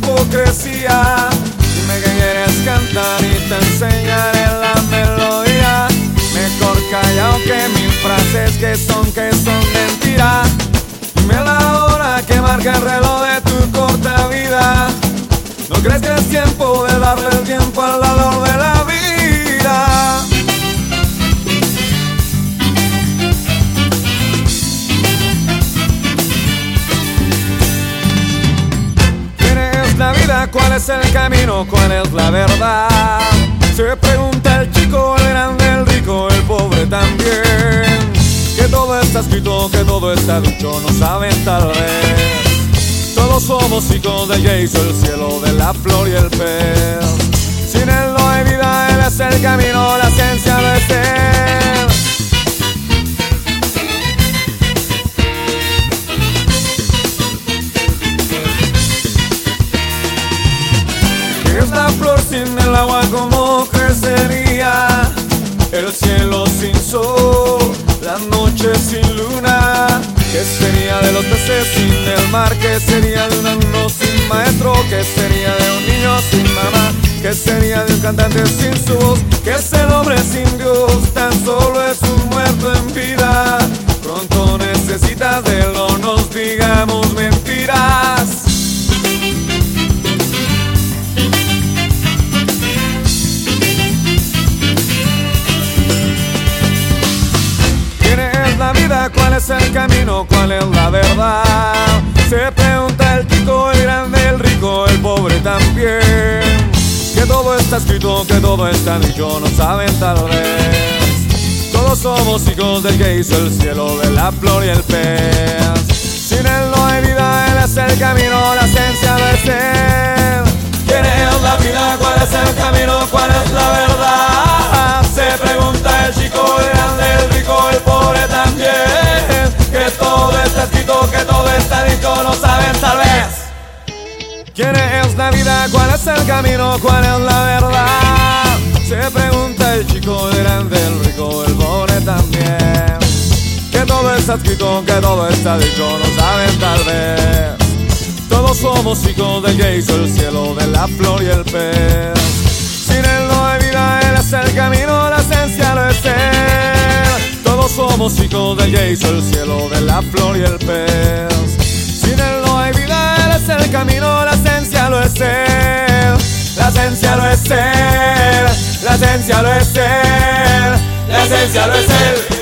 hipocresía. Dime que quieres cantar y te enseñaré la melodía. Mejor callado que mis frases que son, que son mentira. Dime la hora que marca el reloj de tu corta vida. ¿No crees que es tiempo de darle el tiempo al valor de la ¿Cuál es el camino? ¿Cuál es la verdad? Se pregunta el chico, el grande, el rico, el pobre también. Que todo está escrito, que todo está dicho, no saben tal vez. Todos somos hijos de Jesús, el cielo, de la flor y el pez. Sin él no hay vida, él es el camino, la esencia de ser. El agua? ¿Cómo crecería? El cielo sin sol, la noche sin luna. ¿Qué sería de los peces sin el mar? ¿Qué sería de un alumno sin maestro? ¿Qué sería de un niño sin mamá? ¿Qué sería de un cantante sin su voz? ¿Qué es el hombre sin el camino? ¿Cuál es la verdad? Se pregunta el chico, el grande, el rico, el pobre también. Que todo está escrito, que todo está dicho, no saben tal vez. Todos somos hijos del que hizo el cielo, de la flor y el pez. Sin él no hay vida, él es el camino, la esencia del ser. Es la vida? ¿Cuál es el camino? ¿Cuál es la verdad? Se pregunta el chico, el grande, el rico, el pobre también. Que todo está escrito, que todo está dicho, no saben tal vez. Todos somos hijos del que hizo el cielo, de la flor y el pez. Sin él no hay vida, él es el camino, la esencia lo es él. Todos somos hijos del que hizo el cielo, de la flor y el pez. Sin él esencia lo es él, la esencia lo es él.